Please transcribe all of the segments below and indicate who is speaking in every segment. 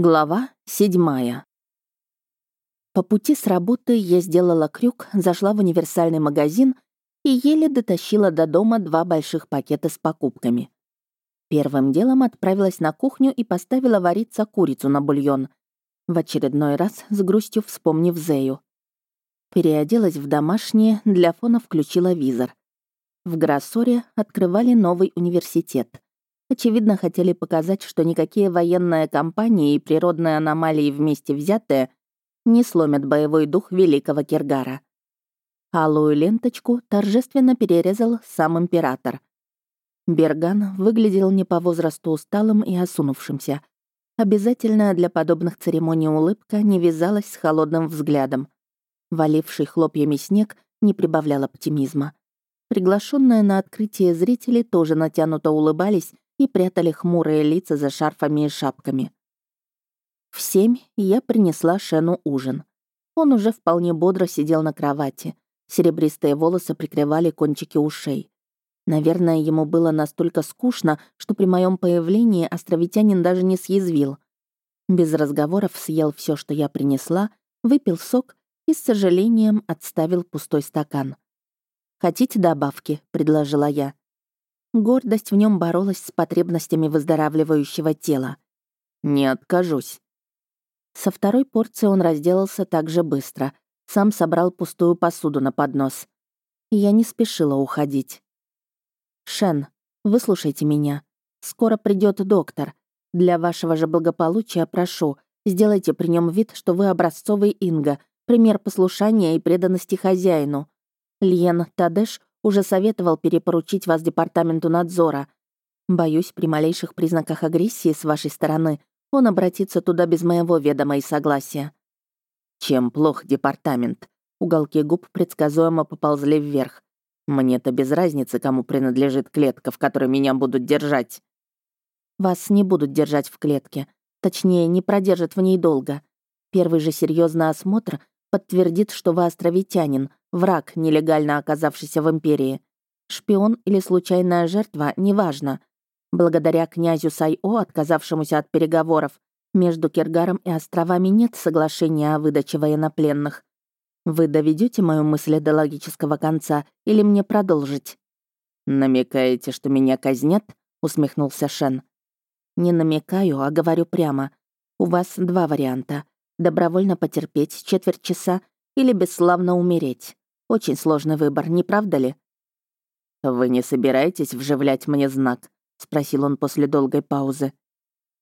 Speaker 1: Глава седьмая. По пути с работы я сделала крюк, зашла в универсальный магазин и еле дотащила до дома два больших пакета с покупками. Первым делом отправилась на кухню и поставила вариться курицу на бульон, в очередной раз с грустью вспомнив Зею. Переоделась в домашнее, для фона включила визор. В Гроссоре открывали новый университет — Очевидно, хотели показать, что никакие военные кампании и природные аномалии вместе взятые не сломят боевой дух великого Киргара. Алую ленточку торжественно перерезал сам император. Берган выглядел не по возрасту усталым и осунувшимся. Обязательная для подобных церемоний улыбка не вязалась с холодным взглядом. Валивший хлопьями снег не прибавлял оптимизма. Приглашенные на открытие зрители тоже натянуто улыбались и прятали хмурые лица за шарфами и шапками. В семь я принесла Шену ужин. Он уже вполне бодро сидел на кровати. Серебристые волосы прикрывали кончики ушей. Наверное, ему было настолько скучно, что при моем появлении островитянин даже не съязвил. Без разговоров съел все, что я принесла, выпил сок и с сожалением отставил пустой стакан. «Хотите добавки?» — предложила я. Гордость в нем боролась с потребностями выздоравливающего тела. «Не откажусь». Со второй порции он разделался так же быстро. Сам собрал пустую посуду на поднос. Я не спешила уходить. «Шен, выслушайте меня. Скоро придет доктор. Для вашего же благополучия прошу, сделайте при нем вид, что вы образцовый Инга, пример послушания и преданности хозяину. Льен Тадеш уже советовал перепоручить вас департаменту надзора. Боюсь, при малейших признаках агрессии с вашей стороны он обратится туда без моего ведома и согласия. Чем плох департамент? Уголки губ предсказуемо поползли вверх. Мне-то без разницы, кому принадлежит клетка, в которой меня будут держать. Вас не будут держать в клетке. Точнее, не продержат в ней долго. Первый же серьезный осмотр подтвердит, что вы островитянин, враг, нелегально оказавшийся в Империи. Шпион или случайная жертва, неважно. Благодаря князю Сайо, отказавшемуся от переговоров, между Киргаром и островами нет соглашения о выдаче военнопленных. Вы доведете мою мысль до логического конца или мне продолжить? «Намекаете, что меня казнят?» — усмехнулся Шен. «Не намекаю, а говорю прямо. У вас два варианта добровольно потерпеть четверть часа или бесславно умереть. Очень сложный выбор, не правда ли? «Вы не собираетесь вживлять мне знак?» — спросил он после долгой паузы.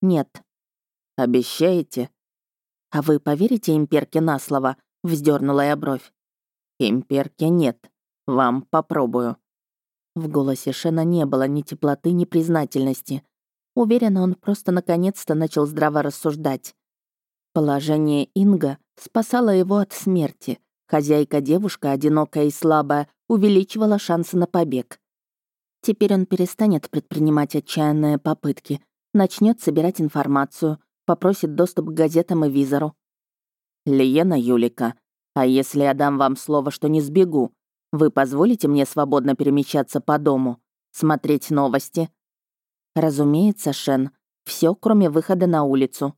Speaker 1: «Нет». «Обещаете?» «А вы поверите имперке на слово?» — вздернула я бровь. «Имперке нет. Вам попробую». В голосе Шена не было ни теплоты, ни признательности. Уверена, он просто наконец-то начал здраво рассуждать. Положение Инга спасало его от смерти. Хозяйка-девушка, одинокая и слабая, увеличивала шансы на побег. Теперь он перестанет предпринимать отчаянные попытки, начнет собирать информацию, попросит доступ к газетам и визору. «Лиена Юлика, а если я дам вам слово, что не сбегу, вы позволите мне свободно перемещаться по дому, смотреть новости?» «Разумеется, Шен, все, кроме выхода на улицу»,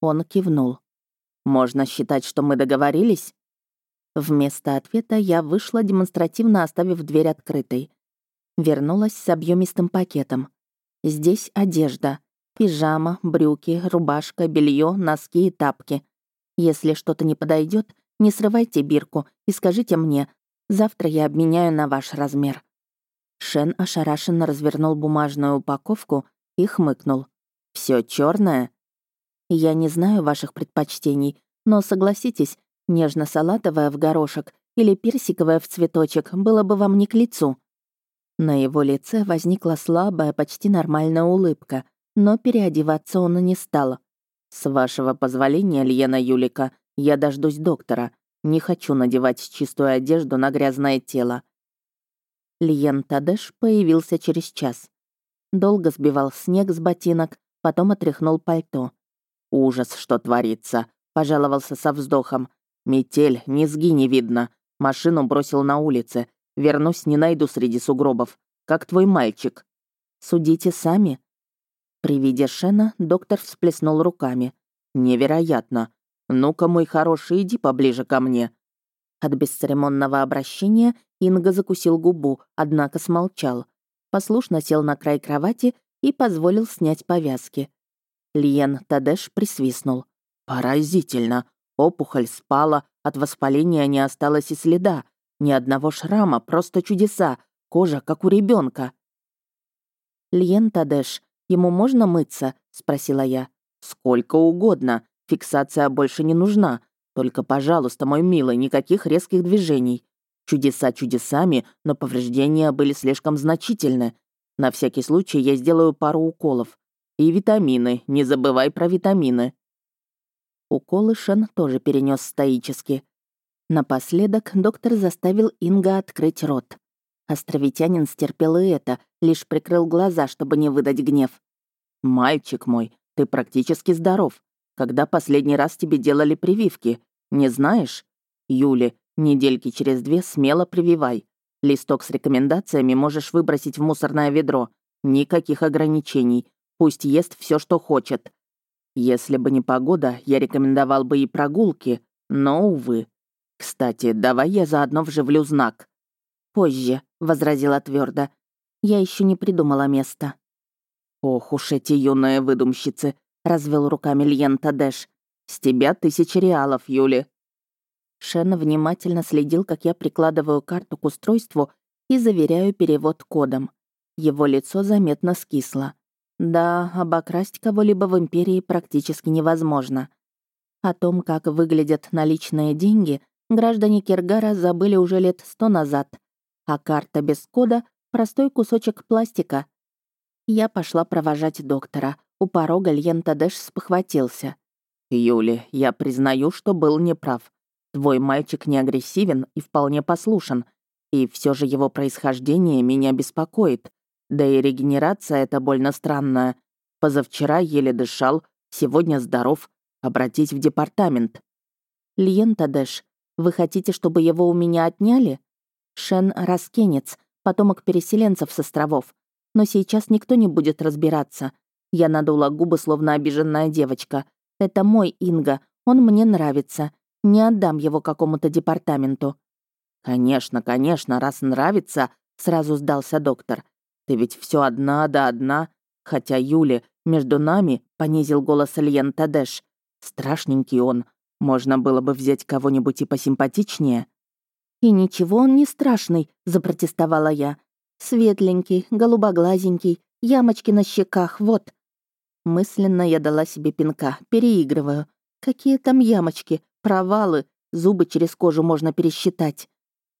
Speaker 1: он кивнул. «Можно считать, что мы договорились?» Вместо ответа я вышла, демонстративно оставив дверь открытой. Вернулась с объемистым пакетом. Здесь одежда. Пижама, брюки, рубашка, белье, носки и тапки. Если что-то не подойдет, не срывайте бирку и скажите мне. Завтра я обменяю на ваш размер». Шен ошарашенно развернул бумажную упаковку и хмыкнул. Все черное? Я не знаю ваших предпочтений, но согласитесь, нежно-салатовая в горошек или персиковая в цветочек было бы вам не к лицу». На его лице возникла слабая, почти нормальная улыбка, но переодеваться он не стал. «С вашего позволения, Льена Юлика, я дождусь доктора. Не хочу надевать чистую одежду на грязное тело». Льен Тадеш появился через час. Долго сбивал снег с ботинок, потом отряхнул пальто. «Ужас, что творится», — пожаловался со вздохом. «Метель, низги не видно. Машину бросил на улице. Вернусь, не найду среди сугробов. Как твой мальчик?» «Судите сами». При виде Шена доктор всплеснул руками.
Speaker 2: Невероятно. Ну-ка, мой хороший, иди поближе ко мне.
Speaker 1: От бесцеремонного обращения Инга закусил губу, однако смолчал. Послушно сел на край кровати и позволил снять повязки. Лиен Тадеш присвистнул.
Speaker 2: «Поразительно! Опухоль спала, от воспаления не осталось и следа. Ни одного шрама, просто чудеса. Кожа, как у ребенка.
Speaker 1: «Льен Тадеш, ему можно мыться?» — спросила я.
Speaker 2: «Сколько угодно. Фиксация больше не нужна. Только, пожалуйста, мой милый, никаких резких движений. Чудеса чудесами, но повреждения были слишком значительны. На всякий случай я сделаю пару уколов. И витамины, не забывай про витамины».
Speaker 1: Уколы Шен тоже перенес стоически. Напоследок доктор заставил Инга открыть рот. Островитянин стерпел и это, лишь прикрыл глаза, чтобы не выдать гнев.
Speaker 2: «Мальчик мой, ты практически здоров. Когда последний раз тебе делали прививки? Не знаешь? Юли, недельки через две смело прививай. Листок с рекомендациями можешь выбросить в мусорное ведро. Никаких ограничений. Пусть ест все, что хочет. Если бы не погода, я рекомендовал бы и прогулки, но, увы. Кстати, давай я заодно вживлю знак.
Speaker 1: «Позже», — возразила твердо. «Я еще не придумала место».
Speaker 2: «Ох уж эти юные выдумщицы», — развел руками Льен Тадеш. «С тебя тысяча реалов, Юли».
Speaker 1: Шен внимательно следил, как я прикладываю карту к устройству и заверяю перевод кодом. Его лицо заметно скисло. Да, обокрасть кого-либо в Империи практически невозможно. О том, как выглядят наличные деньги, граждане Киргара забыли уже лет сто назад — а карта без кода — простой кусочек пластика. Я пошла провожать доктора. У порога Льен Тадеш спохватился.
Speaker 2: «Юли, я признаю, что был неправ. Твой мальчик не агрессивен и вполне послушен, и все же его происхождение меня беспокоит. Да и регенерация эта больно странная. Позавчера еле дышал, сегодня здоров. Обратись в департамент».
Speaker 1: «Льен Тадеш, вы хотите, чтобы его у меня отняли?» Шен — раскенец, потомок переселенцев с островов. Но сейчас никто не будет разбираться. Я надула губы, словно обиженная девочка. Это мой Инга, он мне нравится. Не отдам его какому-то департаменту.
Speaker 2: «Конечно, конечно, раз нравится», — сразу сдался доктор. «Ты ведь все одна да одна. Хотя Юли, между нами», — понизил голос Ильен Тадеш. «Страшненький он. Можно было бы взять кого-нибудь и посимпатичнее».
Speaker 1: «И ничего он не страшный», — запротестовала я. «Светленький, голубоглазенький, ямочки на щеках, вот». Мысленно я дала себе пинка, переигрываю. Какие там ямочки, провалы, зубы через кожу можно пересчитать.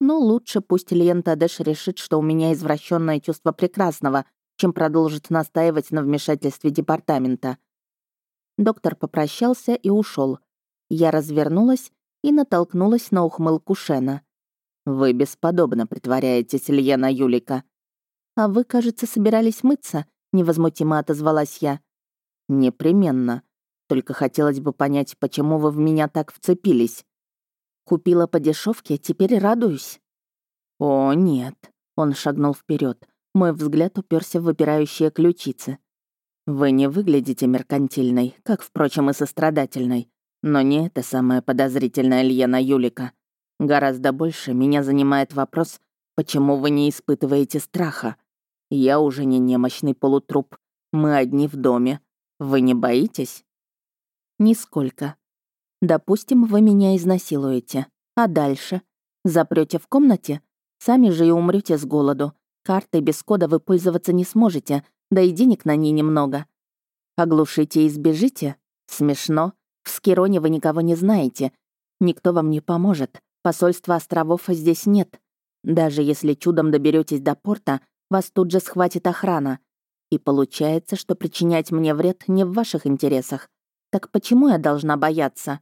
Speaker 1: Но лучше пусть Лента Дэш решит, что у меня извращенное чувство прекрасного, чем продолжит настаивать на вмешательстве департамента. Доктор попрощался и ушел. Я развернулась и натолкнулась на ухмылку Шена.
Speaker 2: «Вы бесподобно притворяетесь, Льена Юлика».
Speaker 1: «А вы, кажется, собирались мыться?» — невозмутимо отозвалась я.
Speaker 2: «Непременно. Только хотелось бы понять, почему вы в меня так вцепились».
Speaker 1: «Купила по дешевке, теперь радуюсь».
Speaker 2: «О, нет». Он шагнул вперед. Мой взгляд уперся в выпирающие ключицы. «Вы не выглядите меркантильной, как, впрочем, и сострадательной. Но не это самое подозрительное Льена Юлика. Гораздо больше меня занимает вопрос, почему вы не испытываете страха. Я уже не немощный полутруп. Мы одни в доме. Вы не боитесь?
Speaker 1: Нисколько. Допустим, вы меня изнасилуете. А дальше? Запрете в комнате? Сами же и умрете с голоду. Картой без кода вы пользоваться не сможете, да и денег на ней немного. Оглушите и сбежите? Смешно. В Скироне вы никого не знаете. Никто вам не поможет. Посольства островов здесь нет. Даже если чудом доберетесь до порта, вас тут же схватит охрана. И получается, что причинять мне вред не в ваших интересах. Так почему я должна бояться?»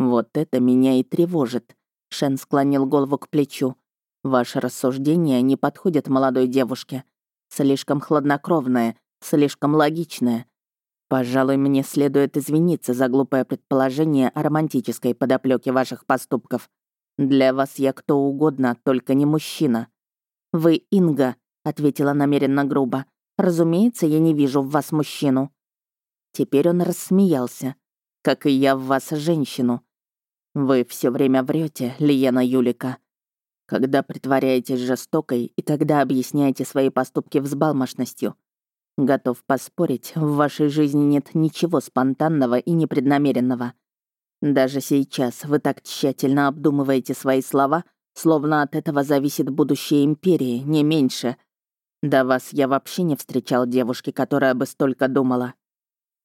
Speaker 2: «Вот это меня и тревожит», — Шен склонил голову к плечу. «Ваши рассуждения не подходят молодой девушке. Слишком хладнокровное, слишком логичное. Пожалуй, мне следует извиниться за глупое предположение о романтической подоплеке ваших поступков. Для вас я кто угодно, только не мужчина.
Speaker 1: Вы Инга, ответила намеренно грубо. Разумеется, я не вижу в вас мужчину. Теперь он рассмеялся.
Speaker 2: как и я в вас женщину. Вы все время врете, Лиена Юлика. Когда притворяетесь жестокой и когда объясняете свои поступки взбалмошностью. Готов поспорить, в вашей жизни нет ничего спонтанного и непреднамеренного. Даже сейчас вы так тщательно обдумываете свои слова, словно от этого зависит будущее империи, не меньше. До вас я вообще не встречал девушки, которая бы столько думала.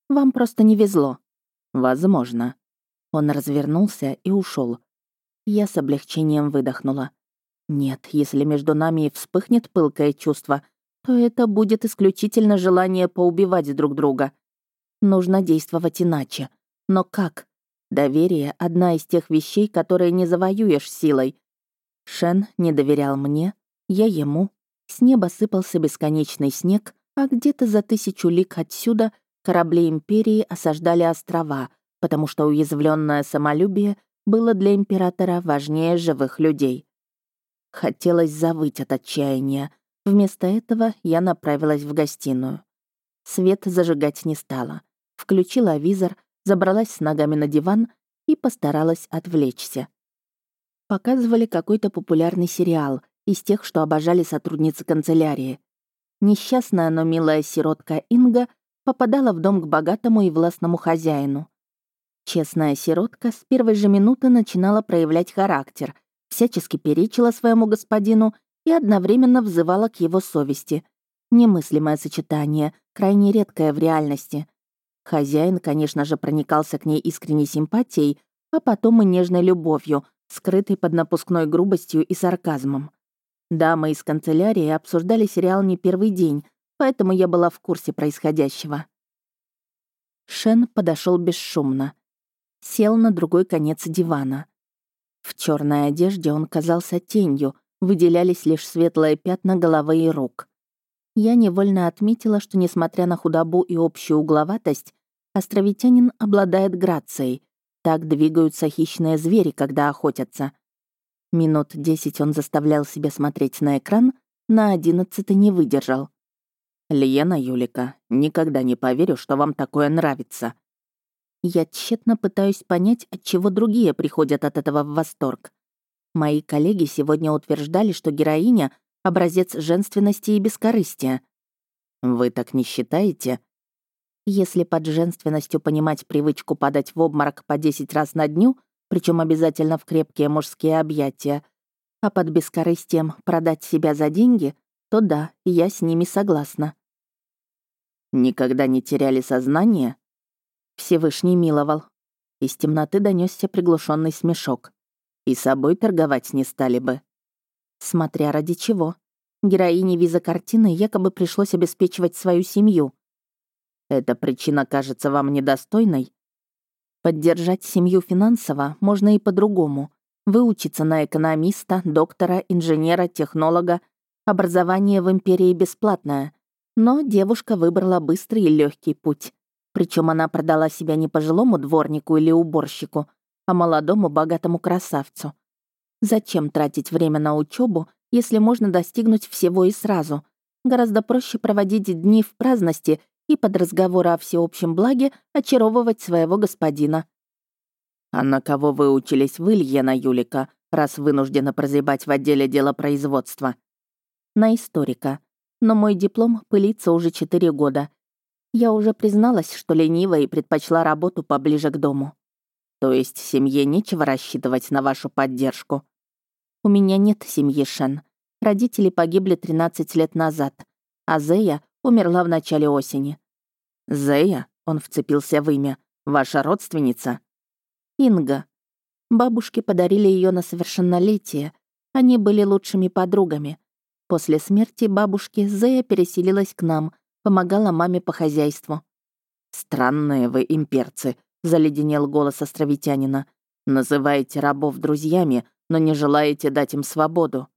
Speaker 2: Вам просто не везло. Возможно. Он развернулся и ушел. Я с облегчением выдохнула. Нет, если между нами и вспыхнет пылкое чувство, то это будет исключительно желание поубивать друг друга. Нужно действовать иначе. Но как? Доверие — одна из тех вещей, которые не завоюешь силой. Шен не доверял мне, я ему. С неба сыпался бесконечный снег, а где-то за тысячу лик отсюда корабли Империи осаждали острова — потому что уязвленное самолюбие было для императора важнее живых людей. Хотелось завыть от отчаяния. Вместо этого я направилась в гостиную. Свет зажигать не стала. Включила визор, забралась с ногами на диван и постаралась отвлечься. Показывали какой-то популярный сериал из тех, что обожали сотрудницы канцелярии. Несчастная, но милая сиротка Инга попадала в дом к богатому и властному хозяину. Честная сиротка с первой же минуты начинала проявлять характер, всячески перечила своему господину и одновременно взывала к его совести. Немыслимое сочетание, крайне редкое в реальности. Хозяин, конечно же, проникался к ней искренней симпатией, а потом и нежной любовью, скрытой под напускной грубостью и сарказмом. Дамы из канцелярии обсуждали сериал не первый день, поэтому я была в курсе происходящего. Шен подошел бесшумно сел на другой конец дивана. В черной одежде он казался тенью, выделялись лишь светлые пятна головы и рук. Я невольно отметила, что, несмотря на худобу и общую угловатость, островитянин обладает грацией. Так двигаются хищные звери, когда охотятся. Минут десять он заставлял себя смотреть на экран, на одиннадцатый не выдержал. «Лиена Юлика, никогда не поверю, что вам такое нравится», я тщетно пытаюсь понять, от чего другие приходят от этого в восторг. Мои коллеги сегодня утверждали, что героиня — образец женственности и бескорыстия. Вы так не считаете? Если под женственностью понимать привычку падать в обморок по 10 раз на дню, причем обязательно в крепкие мужские объятия, а под бескорыстием продать себя за деньги, то да, я с ними согласна. Никогда не теряли сознание? Всевышний миловал. Из темноты донесся приглушенный смешок. И собой торговать не стали бы. Смотря ради чего. Героине виза картины якобы пришлось обеспечивать свою семью. Эта причина кажется вам недостойной? Поддержать семью финансово можно и по-другому. Выучиться на экономиста, доктора, инженера, технолога. Образование в империи бесплатное. Но девушка выбрала быстрый и легкий путь. Причем она продала себя не пожилому дворнику или уборщику, а молодому богатому красавцу. Зачем тратить время на учебу, если можно достигнуть всего и сразу? Гораздо проще проводить дни в праздности и под разговоры о всеобщем благе очаровывать своего господина. «А на кого вы учились вы, Льена Юлика, раз вынуждена прозябать в отделе делопроизводства?» «На историка. Но мой диплом пылится уже четыре года, я уже призналась, что ленива и предпочла работу поближе к дому. То есть семье нечего рассчитывать на вашу поддержку. У меня нет семьи, Шен. Родители погибли 13 лет назад, а Зея умерла в начале осени. Зея, он вцепился в имя, ваша родственница? Инга. Бабушки подарили ее на совершеннолетие. Они были лучшими подругами. После смерти бабушки Зея переселилась к нам — помогала маме по хозяйству. «Странные вы имперцы», — заледенел голос островитянина. «Называете рабов друзьями, но не желаете дать им свободу».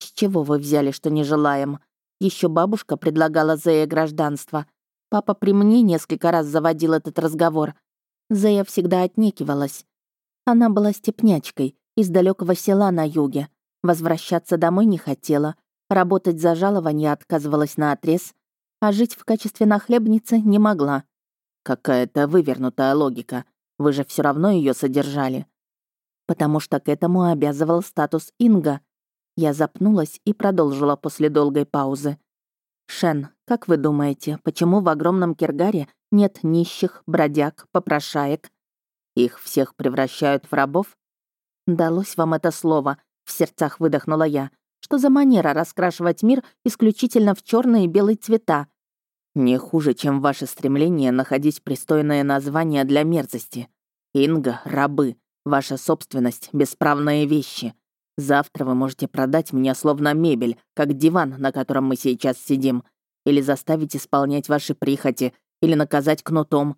Speaker 2: «С чего вы взяли, что не желаем? Еще бабушка предлагала Зея гражданство. Папа при мне несколько раз заводил этот разговор. Зея всегда отнекивалась. Она была степнячкой, из далекого села на юге. Возвращаться домой не хотела. Работать за жалование отказывалась на отрез а жить в качестве нахлебницы не могла. Какая-то вывернутая логика. Вы же все равно ее содержали.
Speaker 1: Потому что к этому обязывал статус Инга. Я запнулась и продолжила после долгой паузы. «Шен, как вы думаете, почему в огромном Киргаре нет нищих, бродяг, попрошаек?
Speaker 2: Их всех превращают в рабов?
Speaker 1: Далось вам это слово, в сердцах выдохнула я. Что за манера раскрашивать мир исключительно в черные и белые цвета?
Speaker 2: Не хуже, чем ваше стремление находить пристойное название для мерзости. Инга — рабы, ваша собственность — бесправные вещи. Завтра вы можете продать меня словно мебель, как диван, на котором мы сейчас сидим, или заставить исполнять ваши прихоти, или наказать кнутом.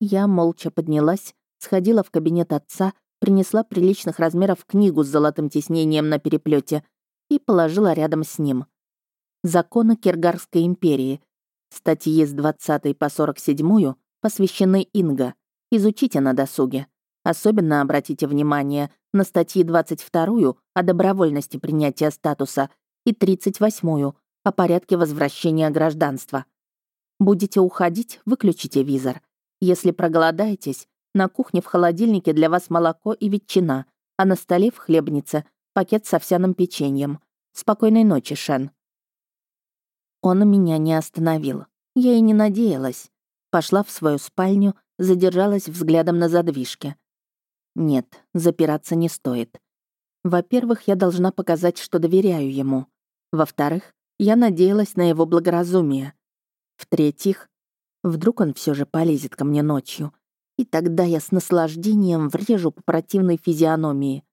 Speaker 1: Я молча поднялась, сходила в кабинет отца, принесла приличных размеров книгу с золотым тиснением на переплете и положила рядом с ним. Законы Киргарской империи. Статьи с 20 по 47 посвящены Инга. Изучите на досуге. Особенно обратите внимание на статьи 22 о добровольности принятия статуса и 38 о порядке возвращения гражданства. Будете уходить, выключите визор. Если проголодаетесь, на кухне в холодильнике для вас молоко и ветчина, а на столе в хлебнице пакет с овсяным печеньем. Спокойной ночи, Шен. Он меня не остановил. Я и не надеялась. Пошла в свою спальню, задержалась взглядом на задвижке. Нет, запираться не стоит. Во-первых, я должна показать, что доверяю ему. Во-вторых, я надеялась на его благоразумие. В-третьих, вдруг он все же полезет ко мне ночью, и тогда я с наслаждением врежу по противной физиономии.